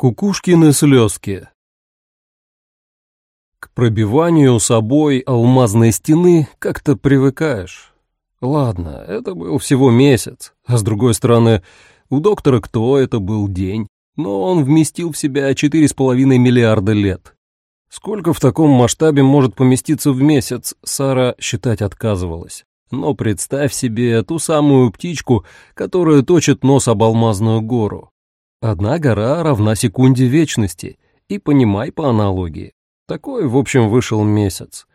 Кукушкины слезки К пробиванию собой алмазной стены как-то привыкаешь. Ладно, это был всего месяц, а с другой стороны, у доктора кто это был день, но он вместил в себя 4,5 миллиарда лет. Сколько в таком масштабе может поместиться в месяц, Сара считать отказывалась. Но представь себе ту самую птичку, которая точит нос об алмазную гору. Одна гора равна секунде вечности, и понимай по аналогии. Такой, в общем, вышел месяц.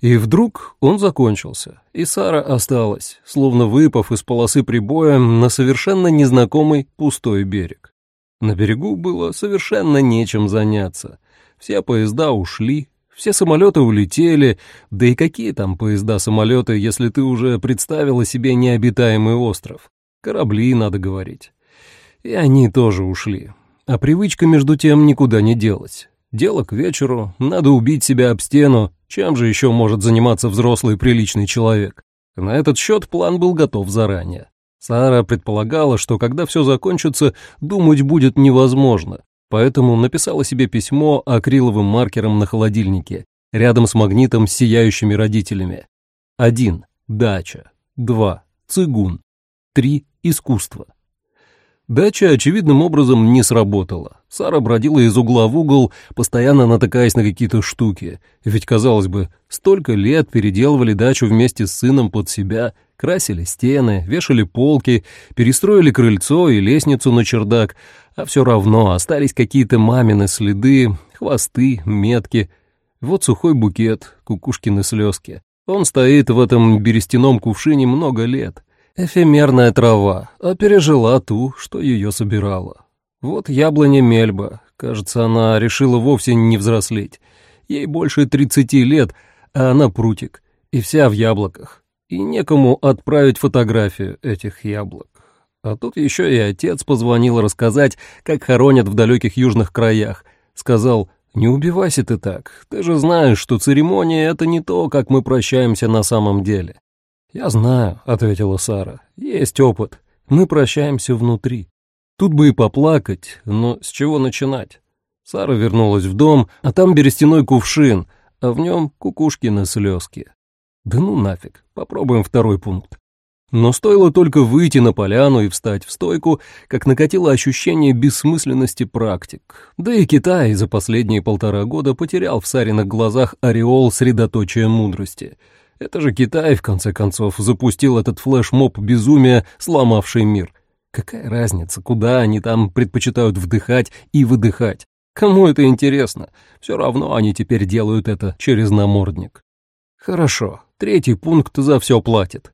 И вдруг он закончился, и Сара осталась, словно выпав из полосы прибоя на совершенно незнакомый пустой берег. На берегу было совершенно нечем заняться. Все поезда ушли, все самолеты улетели, да и какие там поезда-самолеты, если ты уже представила себе необитаемый остров? Корабли, надо говорить. И они тоже ушли. А привычка, между тем, никуда не делась. Дело к вечеру, надо убить себя об стену, чем же еще может заниматься взрослый приличный человек? На этот счет план был готов заранее. Сара предполагала, что когда все закончится, думать будет невозможно, поэтому написала себе письмо акриловым маркером на холодильнике, рядом с магнитом с сияющими родителями. 1. Дача. 2. Цигун. 3. Искусство. Дача очевидным образом не сработала. Сара бродила из угла в угол, постоянно натыкаясь на какие-то штуки. Ведь, казалось бы, столько лет переделывали дачу вместе с сыном под себя, красили стены, вешали полки, перестроили крыльцо и лестницу на чердак, а все равно остались какие-то мамины следы, хвосты, метки. Вот сухой букет, кукушкины слезки. Он стоит в этом берестяном кувшине много лет — Эфемерная трава, а пережила ту, что ее собирала. Вот яблоня Мельба, кажется, она решила вовсе не взрослеть. Ей больше тридцати лет, а она прутик, и вся в яблоках. И некому отправить фотографию этих яблок. А тут еще и отец позвонил рассказать, как хоронят в далеких южных краях. Сказал, не убивайся ты так, ты же знаешь, что церемония — это не то, как мы прощаемся на самом деле. «Я знаю», — ответила Сара. «Есть опыт. Мы прощаемся внутри. Тут бы и поплакать, но с чего начинать?» Сара вернулась в дом, а там берестяной кувшин, а в нем кукушкины слезки. Да ну нафиг, попробуем второй пункт. Но стоило только выйти на поляну и встать в стойку, как накатило ощущение бессмысленности практик. Да и Китай за последние полтора года потерял в Сариных глазах ореол средоточия мудрости — это же Китай, в конце концов, запустил этот флешмоб безумия, сломавший мир. Какая разница, куда они там предпочитают вдыхать и выдыхать? Кому это интересно? Все равно они теперь делают это через намордник. Хорошо, третий пункт за все платит.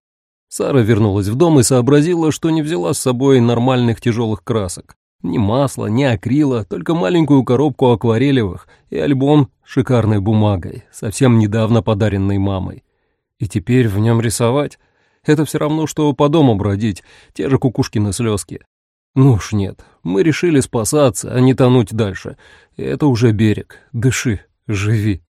Сара вернулась в дом и сообразила, что не взяла с собой нормальных тяжелых красок. Ни масла, ни акрила, только маленькую коробку акварелевых и альбом шикарной бумагой, совсем недавно подаренной мамой. И теперь в нем рисовать? Это все равно, что по дому бродить, те же кукушкины слезки. Ну уж нет, мы решили спасаться, а не тонуть дальше. Это уже берег. Дыши, живи.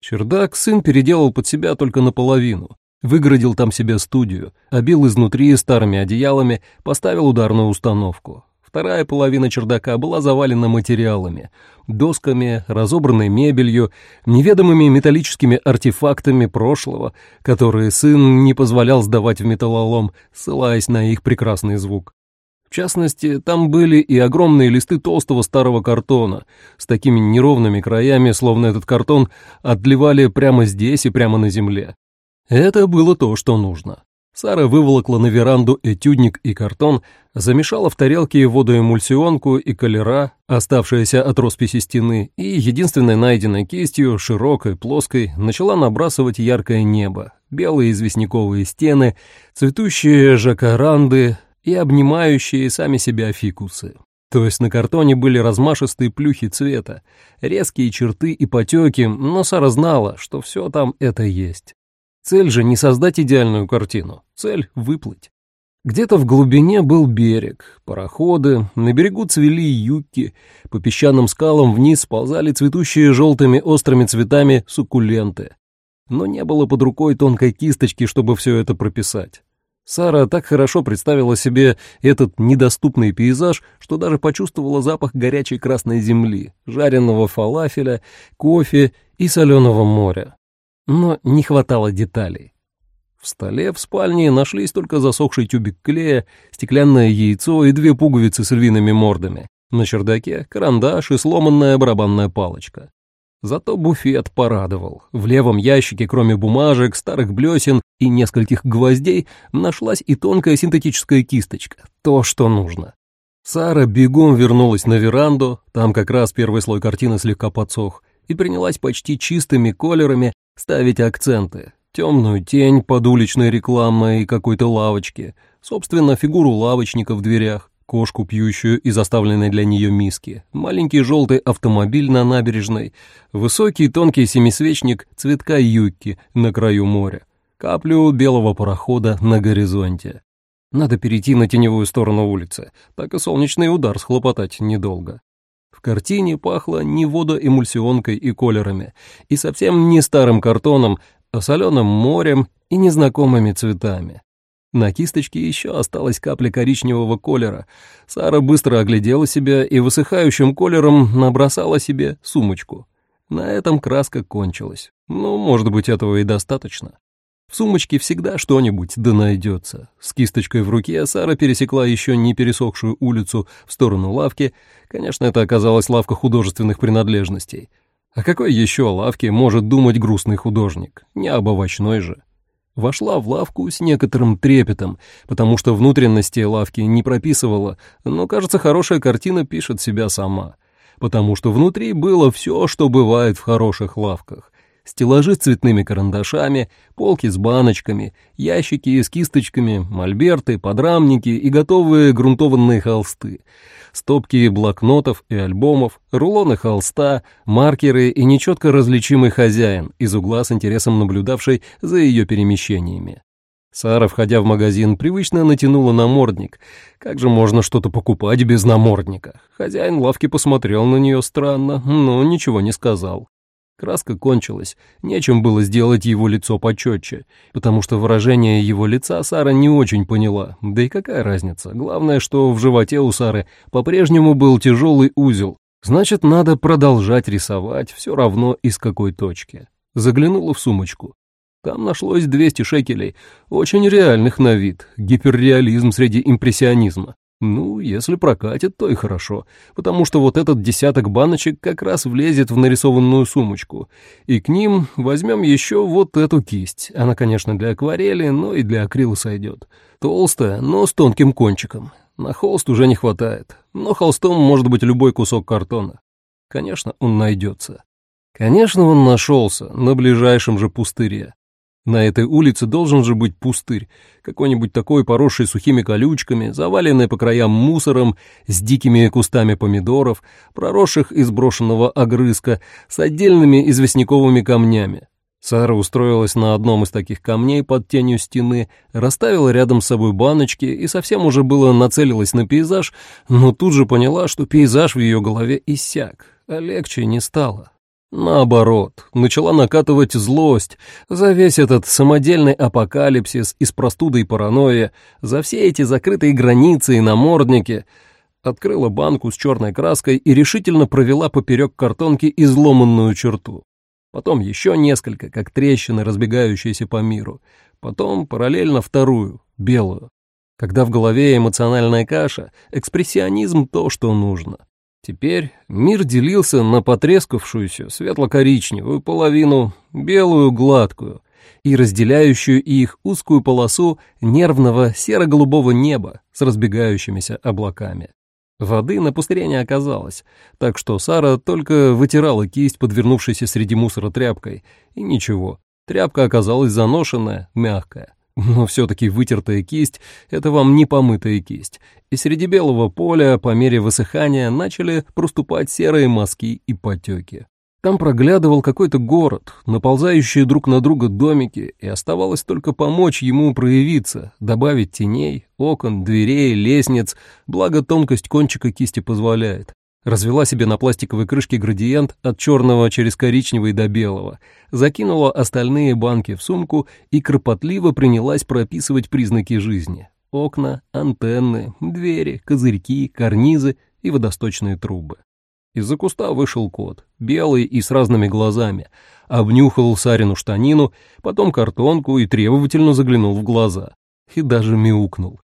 Чердак сын переделал под себя только наполовину. Выгородил там себе студию, обил изнутри старыми одеялами, поставил ударную установку. Вторая половина чердака была завалена материалами, досками, разобранной мебелью, неведомыми металлическими артефактами прошлого, которые сын не позволял сдавать в металлолом, ссылаясь на их прекрасный звук. В частности, там были и огромные листы толстого старого картона с такими неровными краями, словно этот картон отливали прямо здесь и прямо на земле. Это было то, что нужно. Сара выволокла на веранду этюдник и картон, замешала в тарелке водоэмульсионку и колера, оставшиеся от росписи стены, и единственной найденной кистью, широкой, плоской, начала набрасывать яркое небо, белые известняковые стены, цветущие жакаранды и обнимающие сами себя фикусы. То есть на картоне были размашистые плюхи цвета, резкие черты и потеки, но Сара знала, что все там это есть. Цель же не создать идеальную картину, цель — выплыть. Где-то в глубине был берег, пароходы, на берегу цвели юбки, по песчаным скалам вниз сползали цветущие желтыми острыми цветами суккуленты. Но не было под рукой тонкой кисточки, чтобы все это прописать. Сара так хорошо представила себе этот недоступный пейзаж, что даже почувствовала запах горячей красной земли, жареного фалафеля, кофе и соленого моря. Но не хватало деталей. В столе в спальне нашлись только засохший тюбик клея, стеклянное яйцо и две пуговицы с львиными мордами. На чердаке карандаш и сломанная барабанная палочка. Зато буфет порадовал. В левом ящике, кроме бумажек, старых блесен и нескольких гвоздей, нашлась и тонкая синтетическая кисточка. То, что нужно. Сара бегом вернулась на веранду, там как раз первый слой картины слегка подсох, и принялась почти чистыми колерами ставить акценты. Темную тень под уличной рекламой и какой-то лавочки, собственно, фигуру лавочника в дверях, кошку, пьющую из оставленной для нее миски, маленький желтый автомобиль на набережной, высокий тонкий семисвечник цветка юбки на краю моря, каплю белого парохода на горизонте. Надо перейти на теневую сторону улицы, так и солнечный удар схлопотать недолго. В картине пахло не водоэмульсионкой и колерами, и совсем не старым картоном, а соленым морем и незнакомыми цветами. На кисточке еще осталась капля коричневого колера. Сара быстро оглядела себя и высыхающим колером набросала себе сумочку. На этом краска кончилась. Ну, может быть, этого и достаточно. В сумочке всегда что-нибудь да найдется. С кисточкой в руке Сара пересекла еще не пересохшую улицу в сторону лавки. Конечно, это оказалась лавка художественных принадлежностей. О какой еще лавке может думать грустный художник? Не об овощной же. Вошла в лавку с некоторым трепетом, потому что внутренности лавки не прописывала, но, кажется, хорошая картина пишет себя сама, потому что внутри было все, что бывает в хороших лавках. Стеллажи с цветными карандашами, полки с баночками, ящики с кисточками, мольберты, подрамники и готовые грунтованные холсты стопки блокнотов и альбомов, рулоны холста, маркеры и нечетко различимый хозяин, из угла с интересом наблюдавший за ее перемещениями. Сара, входя в магазин, привычно натянула намордник. Как же можно что-то покупать без намордника? Хозяин лавки посмотрел на нее странно, но ничего не сказал. Краска кончилась, нечем было сделать его лицо почетче, потому что выражение его лица Сара не очень поняла, да и какая разница, главное, что в животе у Сары по-прежнему был тяжелый узел, значит, надо продолжать рисовать, все равно из какой точки. Заглянула в сумочку. Там нашлось 200 шекелей, очень реальных на вид, гиперреализм среди импрессионизма. Ну, если прокатит, то и хорошо, потому что вот этот десяток баночек как раз влезет в нарисованную сумочку, и к ним возьмем еще вот эту кисть. Она, конечно, для акварели, но и для акрила сойдет. Толстая, но с тонким кончиком. На холст уже не хватает, но холстом может быть любой кусок картона. Конечно, он найдется. Конечно, он нашелся на ближайшем же пустыре. На этой улице должен же быть пустырь, какой-нибудь такой поросший сухими колючками, заваленный по краям мусором, с дикими кустами помидоров, проросших из брошенного огрызка, с отдельными известняковыми камнями. Сара устроилась на одном из таких камней под тенью стены, расставила рядом с собой баночки и совсем уже было нацелилась на пейзаж, но тут же поняла, что пейзаж в ее голове иссяк, а легче не стало. Наоборот, начала накатывать злость за весь этот самодельный апокалипсис из простуды и паранойи, за все эти закрытые границы и намордники. Открыла банку с черной краской и решительно провела поперек картонки изломанную черту. Потом еще несколько, как трещины, разбегающиеся по миру. Потом параллельно вторую, белую. Когда в голове эмоциональная каша, экспрессионизм — то, что нужно. Теперь мир делился на потрескавшуюся светло-коричневую половину, белую гладкую, и разделяющую их узкую полосу нервного серо-голубого неба с разбегающимися облаками. Воды на пустыре не оказалось, так что Сара только вытирала кисть, подвернувшейся среди мусора тряпкой, и ничего, тряпка оказалась заношенная, мягкая. Но все-таки вытертая кисть — это вам не помытая кисть, и среди белого поля по мере высыхания начали проступать серые мазки и потеки. Там проглядывал какой-то город, наползающие друг на друга домики, и оставалось только помочь ему проявиться, добавить теней, окон, дверей, лестниц, благо тонкость кончика кисти позволяет. Развела себе на пластиковой крышке градиент от черного через коричневый до белого, закинула остальные банки в сумку и кропотливо принялась прописывать признаки жизни. Окна, антенны, двери, козырьки, карнизы и водосточные трубы. Из-за куста вышел кот, белый и с разными глазами, обнюхал Сарину штанину, потом картонку и требовательно заглянул в глаза. И даже мяукнул.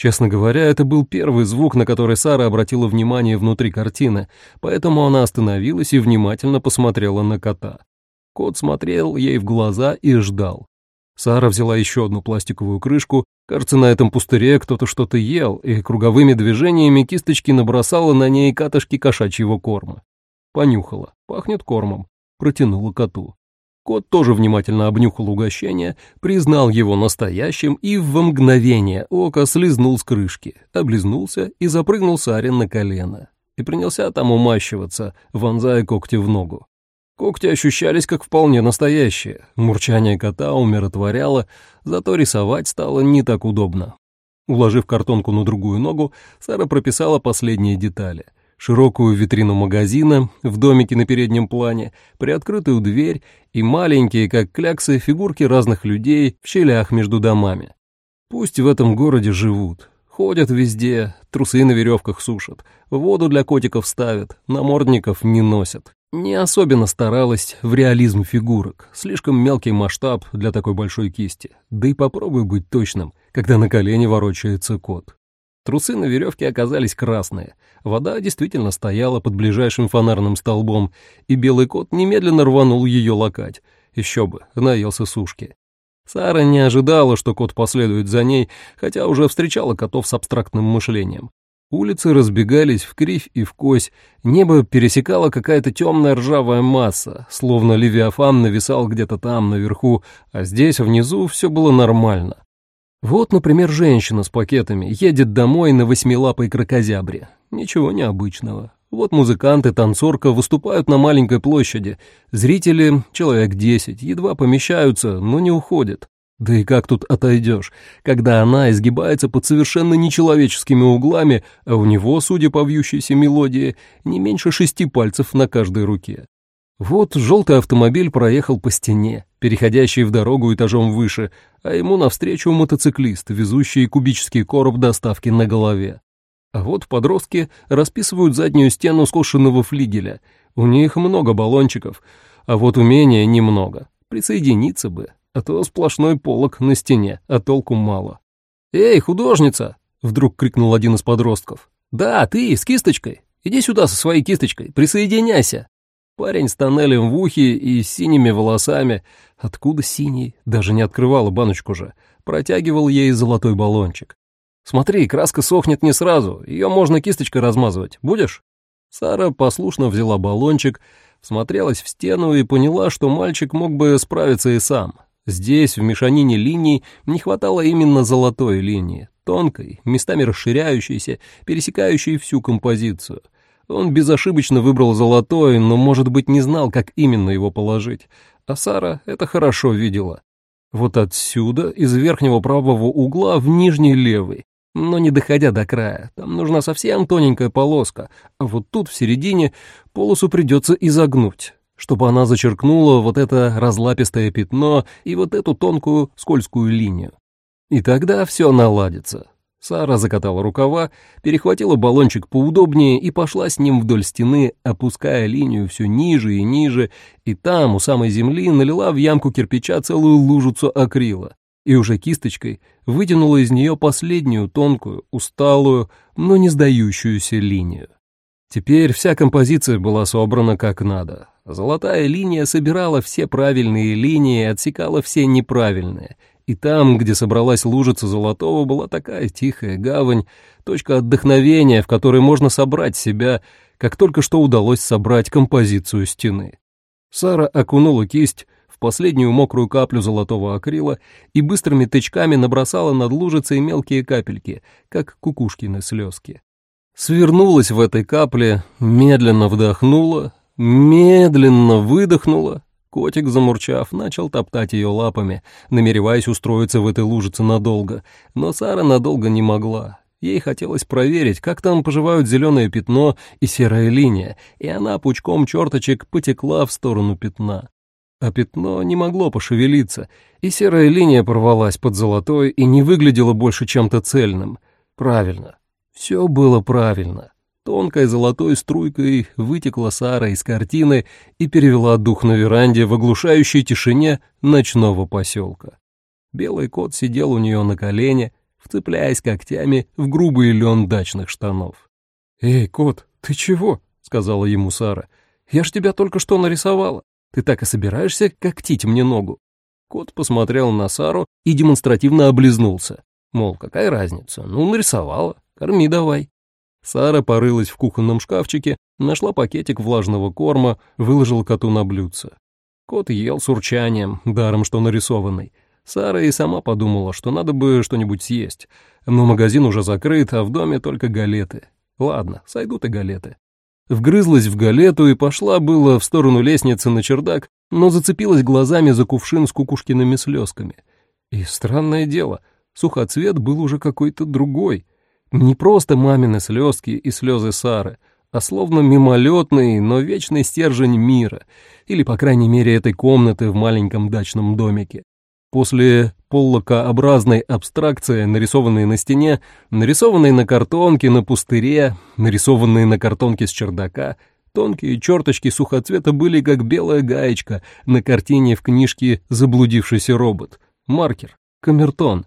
Честно говоря, это был первый звук, на который Сара обратила внимание внутри картины, поэтому она остановилась и внимательно посмотрела на кота. Кот смотрел ей в глаза и ждал. Сара взяла еще одну пластиковую крышку. Кажется, на этом пустыре кто-то что-то ел, и круговыми движениями кисточки набросала на ней катышки кошачьего корма. Понюхала. Пахнет кормом. Протянула коту. Кот тоже внимательно обнюхал угощение, признал его настоящим и в мгновение ока слезнул с крышки, облизнулся и запрыгнул Сарин на колено. И принялся там умащиваться, вонзая когти в ногу. Когти ощущались как вполне настоящие. Мурчание кота умиротворяло, зато рисовать стало не так удобно. Уложив картонку на другую ногу, Сара прописала последние детали — широкую витрину магазина в домике на переднем плане, приоткрытую дверь и маленькие, как кляксы, фигурки разных людей в щелях между домами. Пусть в этом городе живут, ходят везде, трусы на веревках сушат, воду для котиков ставят, намордников не носят. Не особенно старалась в реализм фигурок, слишком мелкий масштаб для такой большой кисти, да и попробуй быть точным, когда на колени ворочается кот. Трусы на веревке оказались красные. Вода действительно стояла под ближайшим фонарным столбом, и белый кот немедленно рванул ее лакать. Еще бы, наелся сушки. Сара не ожидала, что кот последует за ней, хотя уже встречала котов с абстрактным мышлением. Улицы разбегались в кривь и в кось, небо пересекала какая-то темная ржавая масса, словно Левиафан нависал где-то там, наверху, а здесь, внизу, все было нормально. Вот, например, женщина с пакетами едет домой на восьмилапой крокозябре. Ничего необычного. Вот музыканты, танцорка выступают на маленькой площади. Зрители, человек десять, едва помещаются, но не уходят. Да и как тут отойдешь, когда она изгибается под совершенно нечеловеческими углами, а у него, судя по вьющейся мелодии, не меньше шести пальцев на каждой руке. Вот желтый автомобиль проехал по стене, переходящий в дорогу этажом выше, а ему навстречу мотоциклист, везущий кубический короб доставки на голове. А вот подростки расписывают заднюю стену скошенного флигеля. У них много баллончиков, а вот умения немного. Присоединиться бы, а то сплошной полок на стене, а толку мало. «Эй, художница!» — вдруг крикнул один из подростков. «Да, ты, с кисточкой. Иди сюда со своей кисточкой, присоединяйся!» Парень с тоннелем в ухе и синими волосами, откуда синий, даже не открывала баночку же, протягивал ей золотой баллончик. «Смотри, краска сохнет не сразу, ее можно кисточкой размазывать. Будешь?» Сара послушно взяла баллончик, смотрелась в стену и поняла, что мальчик мог бы справиться и сам. Здесь, в мешанине линий, не хватало именно золотой линии, тонкой, местами расширяющейся, пересекающей всю композицию — он безошибочно выбрал золотой, но, может быть, не знал, как именно его положить. А Сара это хорошо видела. Вот отсюда, из верхнего правого угла в нижний левый. Но не доходя до края, там нужна совсем тоненькая полоска, а вот тут в середине полосу придется изогнуть, чтобы она зачеркнула вот это разлапистое пятно и вот эту тонкую скользкую линию. И тогда все наладится. Сара закатала рукава, перехватила баллончик поудобнее и пошла с ним вдоль стены, опуская линию все ниже и ниже, и там, у самой земли, налила в ямку кирпича целую лужицу акрила. И уже кисточкой вытянула из нее последнюю тонкую, усталую, но не сдающуюся линию. Теперь вся композиция была собрана как надо. Золотая линия собирала все правильные линии и отсекала все неправильные — и там, где собралась лужица золотого, была такая тихая гавань, точка отдохновения, в которой можно собрать себя, как только что удалось собрать композицию стены. Сара окунула кисть в последнюю мокрую каплю золотого акрила и быстрыми тычками набросала над лужицей мелкие капельки, как кукушкины слезки. Свернулась в этой капле, медленно вдохнула, медленно выдохнула Котик, замурчав, начал топтать ее лапами, намереваясь устроиться в этой лужице надолго, но Сара надолго не могла. Ей хотелось проверить, как там поживают зеленое пятно и серая линия, и она пучком черточек потекла в сторону пятна. А пятно не могло пошевелиться, и серая линия порвалась под золотой и не выглядела больше чем-то цельным. Правильно. Все было правильно. Тонкой золотой струйкой вытекла Сара из картины и перевела дух на веранде в оглушающей тишине ночного поселка. Белый кот сидел у нее на колене, вцепляясь когтями в грубый лен дачных штанов. «Эй, кот, ты чего?» — сказала ему Сара. «Я ж тебя только что нарисовала. Ты так и собираешься когтить мне ногу?» Кот посмотрел на Сару и демонстративно облизнулся. Мол, какая разница? Ну, нарисовала. Корми давай. Сара порылась в кухонном шкафчике, нашла пакетик влажного корма, выложила коту на блюдце. Кот ел с урчанием, даром что нарисованный. Сара и сама подумала, что надо бы что-нибудь съесть. Но магазин уже закрыт, а в доме только галеты. Ладно, сойдут и галеты. Вгрызлась в галету и пошла было в сторону лестницы на чердак, но зацепилась глазами за кувшин с кукушкиными слезками. И странное дело, сухоцвет был уже какой-то другой. Не просто мамины слезки и слезы Сары, а словно мимолетный, но вечный стержень мира, или, по крайней мере, этой комнаты в маленьком дачном домике. После поллокообразной абстракции, нарисованной на стене, нарисованной на картонке, на пустыре, нарисованной на картонке с чердака, тонкие черточки сухоцвета были как белая гаечка на картине в книжке «Заблудившийся робот». Маркер, камертон,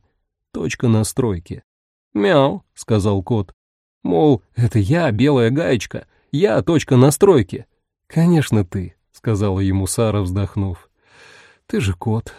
точка настройки. «Мяу», — сказал кот. «Мол, это я, белая гаечка, я, точка настройки». «Конечно ты», — сказала ему Сара, вздохнув. «Ты же кот».